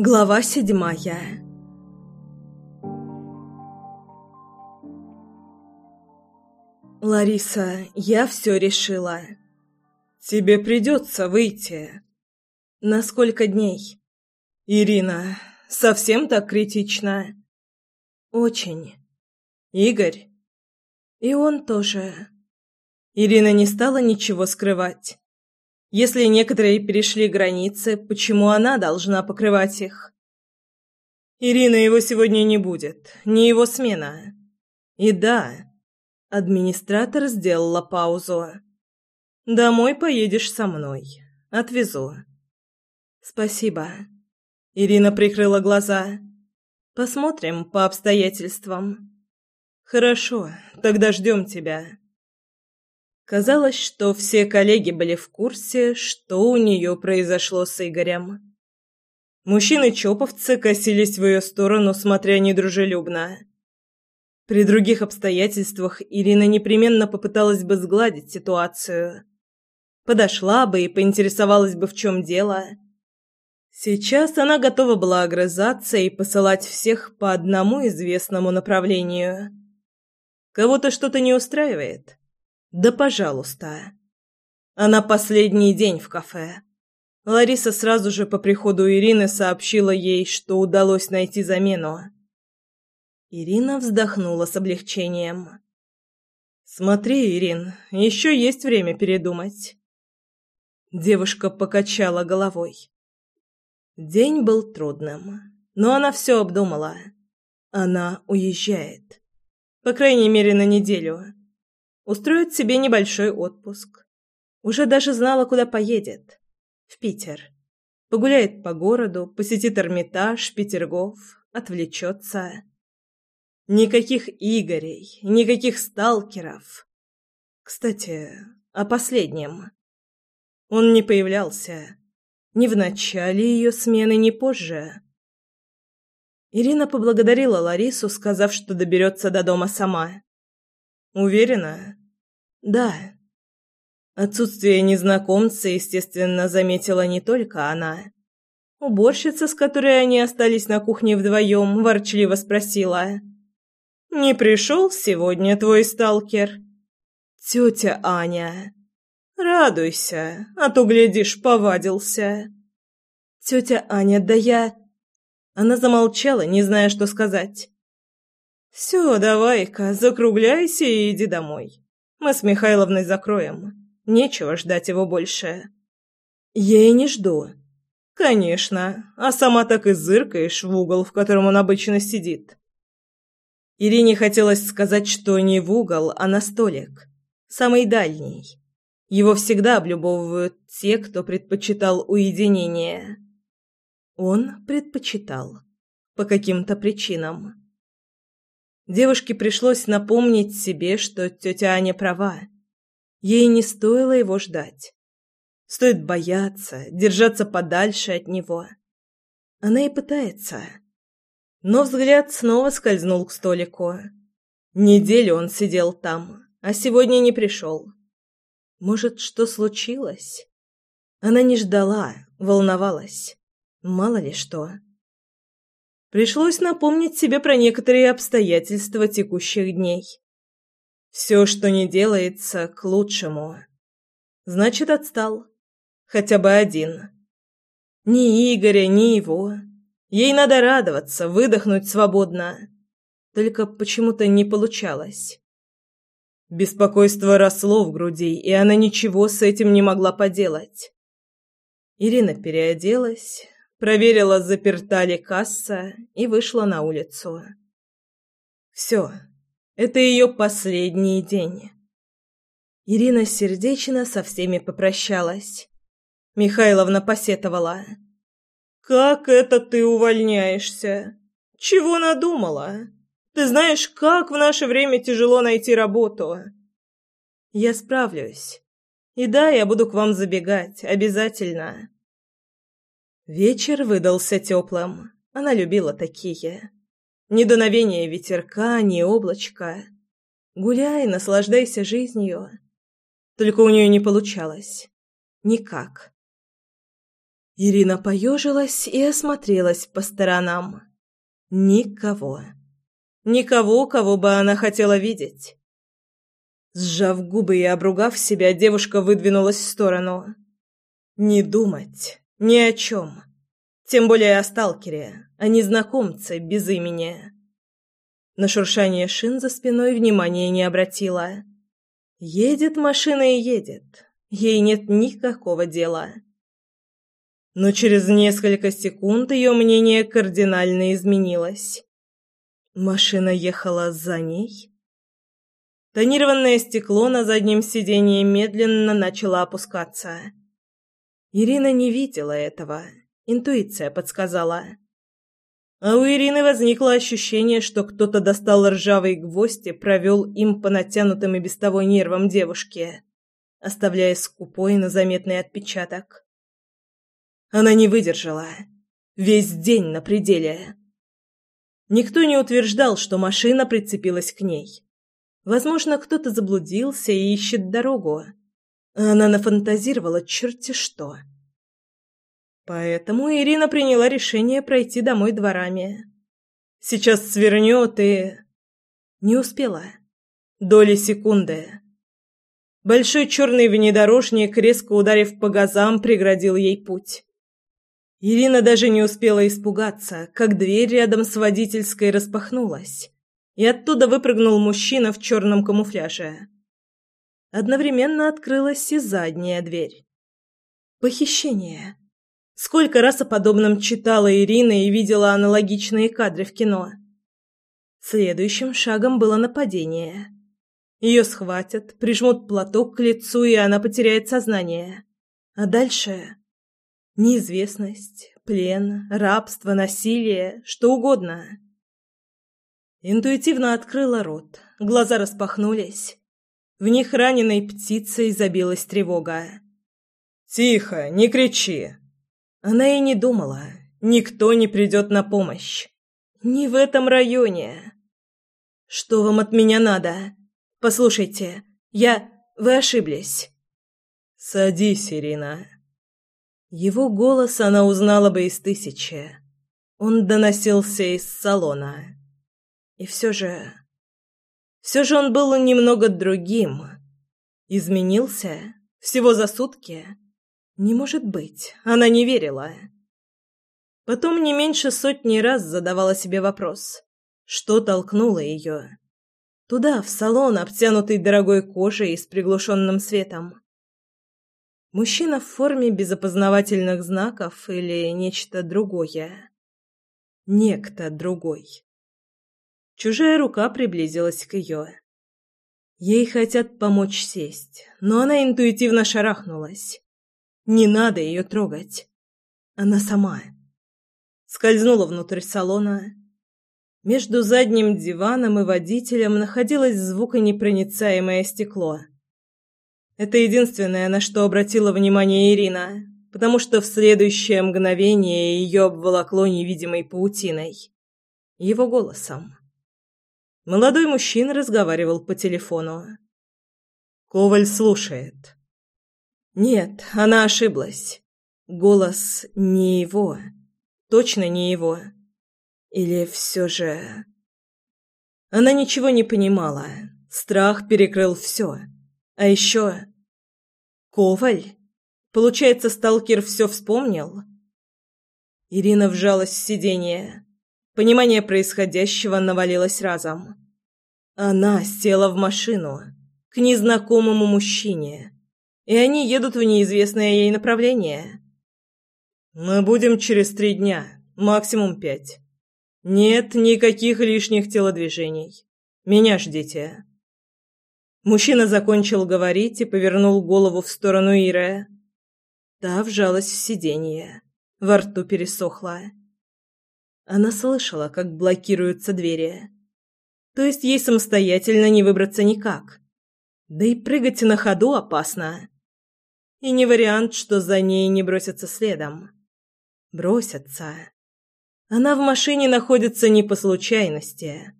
Глава седьмая «Лариса, я все решила. Тебе придется выйти. На сколько дней?» «Ирина, совсем так критично?» «Очень. Игорь?» «И он тоже». Ирина не стала ничего скрывать. Если некоторые перешли границы, почему она должна покрывать их? Ирина его сегодня не будет, не его смена. И да, администратор сделала паузу. Домой поедешь со мной. Отвезу. Спасибо. Ирина прикрыла глаза. Посмотрим по обстоятельствам. Хорошо, тогда ждем тебя. Казалось, что все коллеги были в курсе, что у нее произошло с Игорем. Мужчины-чоповцы косились в ее сторону, смотря недружелюбно. При других обстоятельствах Ирина непременно попыталась бы сгладить ситуацию. Подошла бы и поинтересовалась бы, в чем дело. Сейчас она готова была огрызаться и посылать всех по одному известному направлению. Кого-то что-то не устраивает. Да, пожалуйста. Она последний день в кафе. Лариса сразу же по приходу Ирины сообщила ей, что удалось найти замену. Ирина вздохнула с облегчением. «Смотри, Ирин, еще есть время передумать». Девушка покачала головой. День был трудным, но она все обдумала. Она уезжает. По крайней мере, на неделю устроит себе небольшой отпуск. Уже даже знала, куда поедет. В Питер. Погуляет по городу, посетит Эрмитаж, Петергоф, отвлечется. Никаких Игорей, никаких сталкеров. Кстати, о последнем. Он не появлялся. Ни в начале ее смены, ни позже. Ирина поблагодарила Ларису, сказав, что доберется до дома сама. Уверена? Да. Отсутствие незнакомца, естественно, заметила не только она. Уборщица, с которой они остались на кухне вдвоем, ворчливо спросила. «Не пришел сегодня твой сталкер?» «Тетя Аня». «Радуйся, а то, глядишь, повадился». «Тетя Аня, да я...» Она замолчала, не зная, что сказать. «Все, давай-ка, закругляйся и иди домой. Мы с Михайловной закроем. Нечего ждать его больше». «Я и не жду». «Конечно, а сама так и зыркаешь в угол, в котором он обычно сидит». Ирине хотелось сказать, что не в угол, а на столик. Самый дальний. Его всегда облюбовывают те, кто предпочитал уединение. Он предпочитал. По каким-то причинам. Девушке пришлось напомнить себе, что тетя Аня права. Ей не стоило его ждать. Стоит бояться, держаться подальше от него. Она и пытается. Но взгляд снова скользнул к столику. Неделю он сидел там, а сегодня не пришел. Может, что случилось? Она не ждала, волновалась. Мало ли что. Пришлось напомнить себе про некоторые обстоятельства текущих дней. Все, что не делается, к лучшему. Значит, отстал. Хотя бы один. Ни Игоря, ни его. Ей надо радоваться, выдохнуть свободно. Только почему-то не получалось. Беспокойство росло в груди, и она ничего с этим не могла поделать. Ирина переоделась, проверила, заперта ли касса и вышла на улицу. Все, это ее последний день. Ирина сердечно со всеми попрощалась. Михайловна посетовала. «Как это ты увольняешься? Чего надумала? Ты знаешь, как в наше время тяжело найти работу?» «Я справлюсь. И да, я буду к вам забегать, обязательно. Вечер выдался теплым. Она любила такие. Ни дуновения ветерка, ни облачка. Гуляй, наслаждайся жизнью. Только у нее не получалось. Никак. Ирина поежилась и осмотрелась по сторонам. Никого. Никого, кого бы она хотела видеть. Сжав губы и обругав себя, девушка выдвинулась в сторону. Не думать ни о чем. Тем более о сталкере, о незнакомце без имени. На шуршание шин за спиной внимания не обратила. Едет машина и едет. Ей нет никакого дела. Но через несколько секунд ее мнение кардинально изменилось. Машина ехала за ней. Тонированное стекло на заднем сиденье медленно начало опускаться. Ирина не видела этого. Интуиция подсказала. А у Ирины возникло ощущение, что кто-то достал ржавый гвоздь и провел им по натянутым и без того нервам девушки, оставляя скупой, но заметный отпечаток. Она не выдержала. Весь день на пределе. Никто не утверждал, что машина прицепилась к ней. Возможно, кто-то заблудился и ищет дорогу. Она нафантазировала черти что. Поэтому Ирина приняла решение пройти домой дворами. Сейчас свернет и... Не успела. Доли секунды. Большой черный внедорожник, резко ударив по газам, преградил ей путь. Ирина даже не успела испугаться, как дверь рядом с водительской распахнулась, и оттуда выпрыгнул мужчина в черном камуфляже. Одновременно открылась и задняя дверь. Похищение. Сколько раз о подобном читала Ирина и видела аналогичные кадры в кино. Следующим шагом было нападение. Ее схватят, прижмут платок к лицу, и она потеряет сознание. А дальше неизвестность, плен, рабство, насилие, что угодно. Интуитивно открыла рот, глаза распахнулись. В них раненой птицей забилась тревога. «Тихо, не кричи!» Она и не думала. Никто не придет на помощь. Не в этом районе. Что вам от меня надо? Послушайте, я... Вы ошиблись. Садись, Ирина. Его голос она узнала бы из тысячи. Он доносился из салона. И все же... Все же он был немного другим. Изменился? Всего за сутки? Не может быть, она не верила. Потом не меньше сотни раз задавала себе вопрос, что толкнуло ее. Туда, в салон, обтянутый дорогой кожей и с приглушенным светом. Мужчина в форме без опознавательных знаков или нечто другое. Некто другой. Чужая рука приблизилась к ее. Ей хотят помочь сесть, но она интуитивно шарахнулась. Не надо ее трогать. Она сама. Скользнула внутрь салона. Между задним диваном и водителем находилось звуконепроницаемое стекло. Это единственное, на что обратила внимание Ирина, потому что в следующее мгновение ее обволокло невидимой паутиной. Его голосом. Молодой мужчина разговаривал по телефону. Коваль слушает. Нет, она ошиблась. Голос не его. Точно не его. Или все же... Она ничего не понимала. Страх перекрыл все. А еще... Коваль? Получается, сталкер все вспомнил? Ирина вжалась в сиденье. Понимание происходящего навалилось разом. Она села в машину к незнакомому мужчине и они едут в неизвестное ей направление. Мы будем через три дня, максимум пять. Нет никаких лишних телодвижений. Меня ждите. Мужчина закончил говорить и повернул голову в сторону Иры. Та вжалась в сиденье. Во рту пересохло. Она слышала, как блокируются двери. То есть ей самостоятельно не выбраться никак. Да и прыгать на ходу опасно. И не вариант, что за ней не бросятся следом. Бросятся. Она в машине находится не по случайности.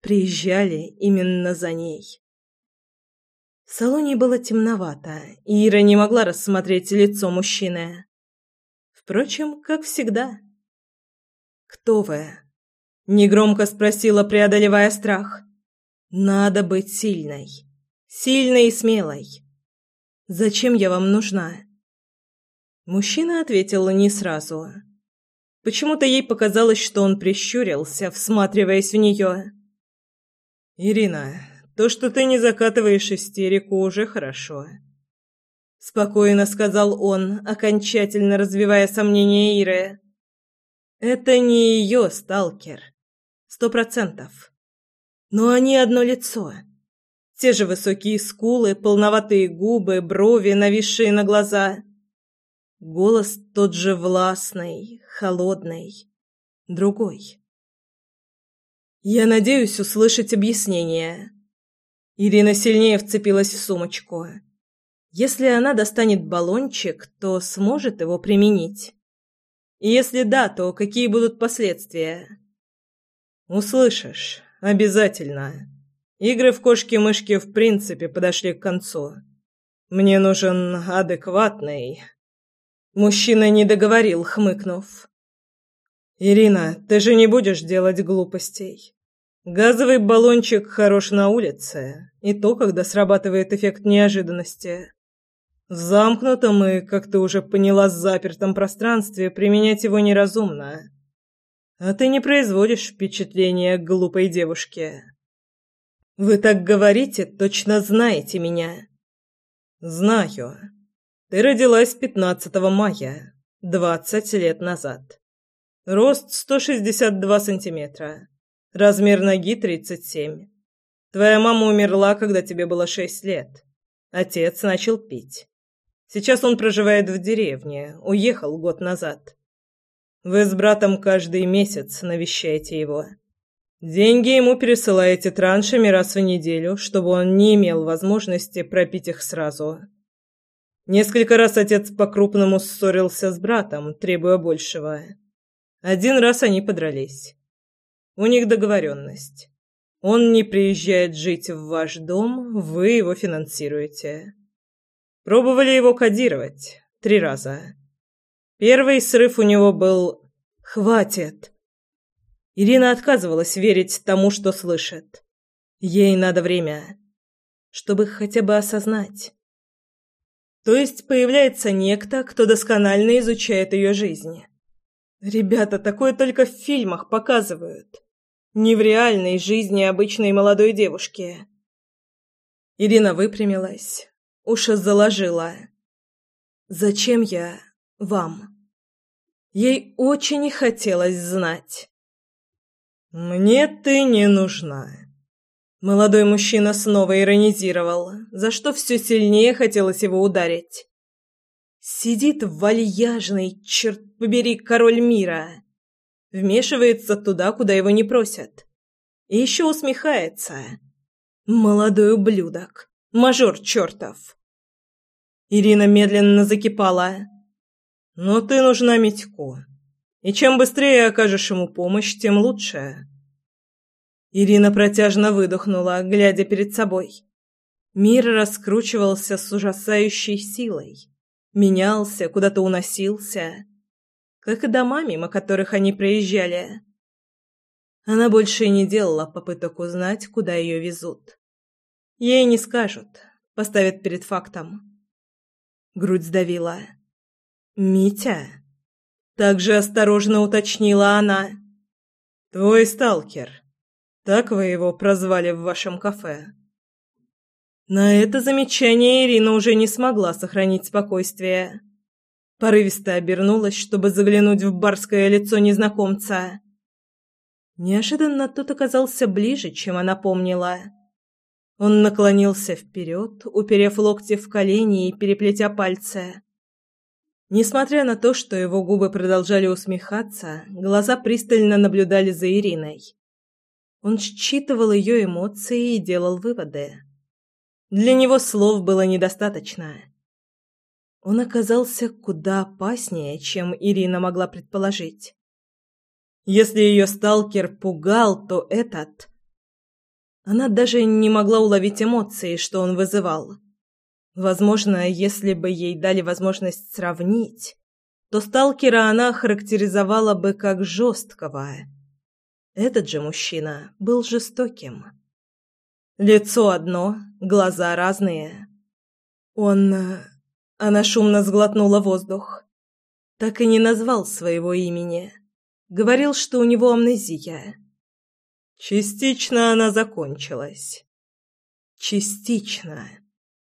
Приезжали именно за ней. В салоне было темновато, и Ира не могла рассмотреть лицо мужчины. Впрочем, как всегда. «Кто вы?» — негромко спросила, преодолевая страх. «Надо быть сильной. Сильной и смелой. Зачем я вам нужна?» Мужчина ответил не сразу. Почему-то ей показалось, что он прищурился, всматриваясь в нее. «Ирина, то, что ты не закатываешь истерику, уже хорошо», — спокойно сказал он, окончательно развивая сомнения Иры. «Это не ее сталкер. Сто процентов. Но они одно лицо. Те же высокие скулы, полноватые губы, брови, нависшие на глаза. Голос тот же властный, холодный, другой. «Я надеюсь услышать объяснение». Ирина сильнее вцепилась в сумочку. Если она достанет баллончик, то сможет его применить. И если да, то какие будут последствия? Услышишь, обязательно. Игры в кошки-мышки в принципе подошли к концу. Мне нужен адекватный, Мужчина не договорил, хмыкнув. «Ирина, ты же не будешь делать глупостей. Газовый баллончик хорош на улице, и то, когда срабатывает эффект неожиданности. Замкнутом и, как ты уже поняла, запертом пространстве применять его неразумно. А ты не производишь впечатления глупой девушки. Вы так говорите, точно знаете меня». «Знаю», ты родилась 15 мая, 20 лет назад. Рост 162 сантиметра. Размер ноги 37. Твоя мама умерла, когда тебе было 6 лет. Отец начал пить. Сейчас он проживает в деревне, уехал год назад. Вы с братом каждый месяц навещаете его. Деньги ему пересылаете траншами раз в неделю, чтобы он не имел возможности пропить их сразу. Несколько раз отец по-крупному ссорился с братом, требуя большего. Один раз они подрались. У них договоренность. Он не приезжает жить в ваш дом, вы его финансируете. Пробовали его кодировать. Три раза. Первый срыв у него был «Хватит!». Ирина отказывалась верить тому, что слышит. Ей надо время, чтобы хотя бы осознать. То есть появляется некто, кто досконально изучает ее жизнь. Ребята, такое только в фильмах показывают. Не в реальной жизни обычной молодой девушки. Ирина выпрямилась, уши заложила. «Зачем я вам?» Ей очень хотелось знать. «Мне ты не нужна», Молодой мужчина снова иронизировал, за что все сильнее хотелось его ударить. Сидит вальяжный, черт побери, король мира. Вмешивается туда, куда его не просят. И еще усмехается. Молодой ублюдок. Мажор чертов. Ирина медленно закипала. «Но ты нужна Митьку. И чем быстрее окажешь ему помощь, тем лучше». Ирина протяжно выдохнула, глядя перед собой. Мир раскручивался с ужасающей силой. Менялся, куда-то уносился. Как и дома, мимо которых они проезжали. Она больше не делала попыток узнать, куда ее везут. Ей не скажут, поставят перед фактом. Грудь сдавила. «Митя?» Также осторожно уточнила она. «Твой сталкер», так вы его прозвали в вашем кафе. На это замечание Ирина уже не смогла сохранить спокойствие. Порывисто обернулась, чтобы заглянуть в барское лицо незнакомца. Неожиданно тот оказался ближе, чем она помнила. Он наклонился вперед, уперев локти в колени и переплетя пальцы. Несмотря на то, что его губы продолжали усмехаться, глаза пристально наблюдали за Ириной. Он считывал ее эмоции и делал выводы. Для него слов было недостаточно. Он оказался куда опаснее, чем Ирина могла предположить. Если ее сталкер пугал, то этот... Она даже не могла уловить эмоции, что он вызывал. Возможно, если бы ей дали возможность сравнить, то сталкера она характеризовала бы как жесткого. Этот же мужчина был жестоким. Лицо одно, глаза разные. Он... Она шумно сглотнула воздух. Так и не назвал своего имени. Говорил, что у него амнезия. Частично она закончилась. Частично.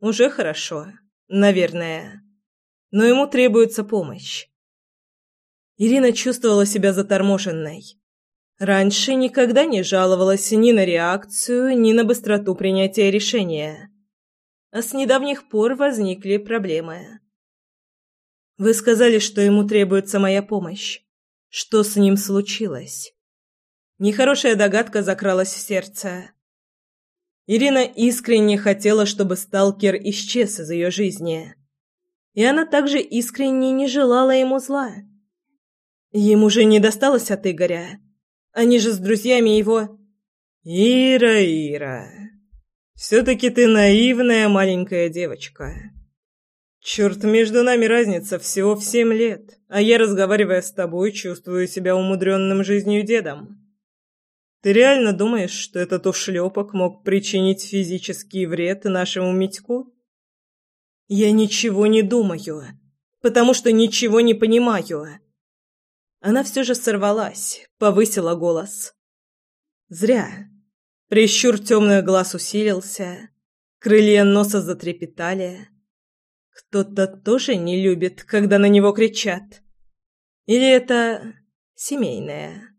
Уже хорошо, наверное. Но ему требуется помощь. Ирина чувствовала себя заторможенной. Раньше никогда не жаловалась ни на реакцию, ни на быстроту принятия решения. А с недавних пор возникли проблемы. «Вы сказали, что ему требуется моя помощь. Что с ним случилось?» Нехорошая догадка закралась в сердце. Ирина искренне хотела, чтобы сталкер исчез из ее жизни. И она также искренне не желала ему зла. Ему же не досталось от Игоря. Они же с друзьями его... Ира, Ира, все-таки ты наивная маленькая девочка. Черт, между нами разница всего в семь лет, а я, разговаривая с тобой, чувствую себя умудренным жизнью дедом. Ты реально думаешь, что этот ушлепок мог причинить физический вред нашему Митьку? Я ничего не думаю, потому что ничего не понимаю. Она все же сорвалась, повысила голос. Зря. Прищур темных глаз усилился, крылья носа затрепетали. Кто-то тоже не любит, когда на него кричат. Или это семейное?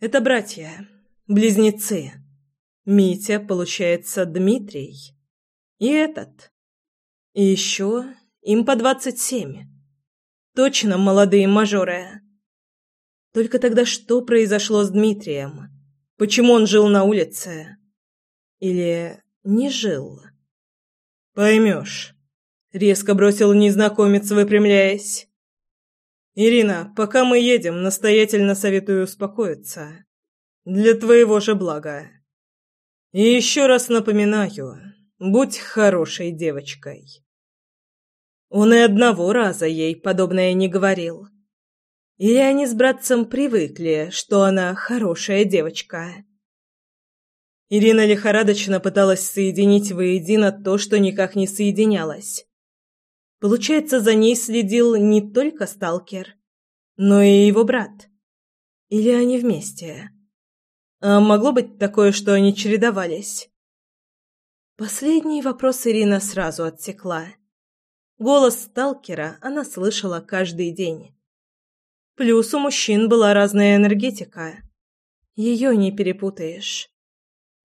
Это братья, близнецы. Митя, получается, Дмитрий. И этот. И еще им по двадцать семь. Точно молодые мажоры. Только тогда что произошло с Дмитрием? Почему он жил на улице? Или не жил? Поймешь. Резко бросил незнакомец, выпрямляясь. Ирина, пока мы едем, настоятельно советую успокоиться. Для твоего же блага. И еще раз напоминаю, будь хорошей девочкой. Он и одного раза ей подобное не говорил. Или они с братцем привыкли, что она хорошая девочка. Ирина лихорадочно пыталась соединить воедино то, что никак не соединялось. Получается, за ней следил не только сталкер, но и его брат. Или они вместе? А могло быть такое, что они чередовались? Последний вопрос Ирина сразу отсекла. Голос сталкера она слышала каждый день. Плюс у мужчин была разная энергетика. Ее не перепутаешь.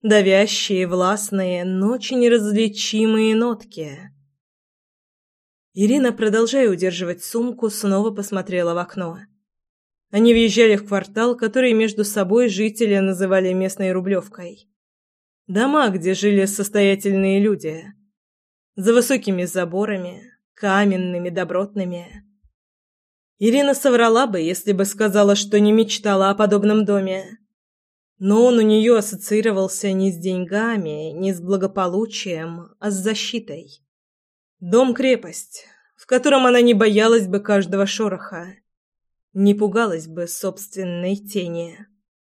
Давящие, властные, но очень неразличимые нотки. Ирина, продолжая удерживать сумку, снова посмотрела в окно. Они въезжали в квартал, который между собой жители называли местной Рублевкой. Дома, где жили состоятельные люди. За высокими заборами, каменными, добротными. Ирина соврала бы, если бы сказала, что не мечтала о подобном доме. Но он у нее ассоциировался не с деньгами, не с благополучием, а с защитой. Дом-крепость, в котором она не боялась бы каждого шороха, не пугалась бы собственной тени.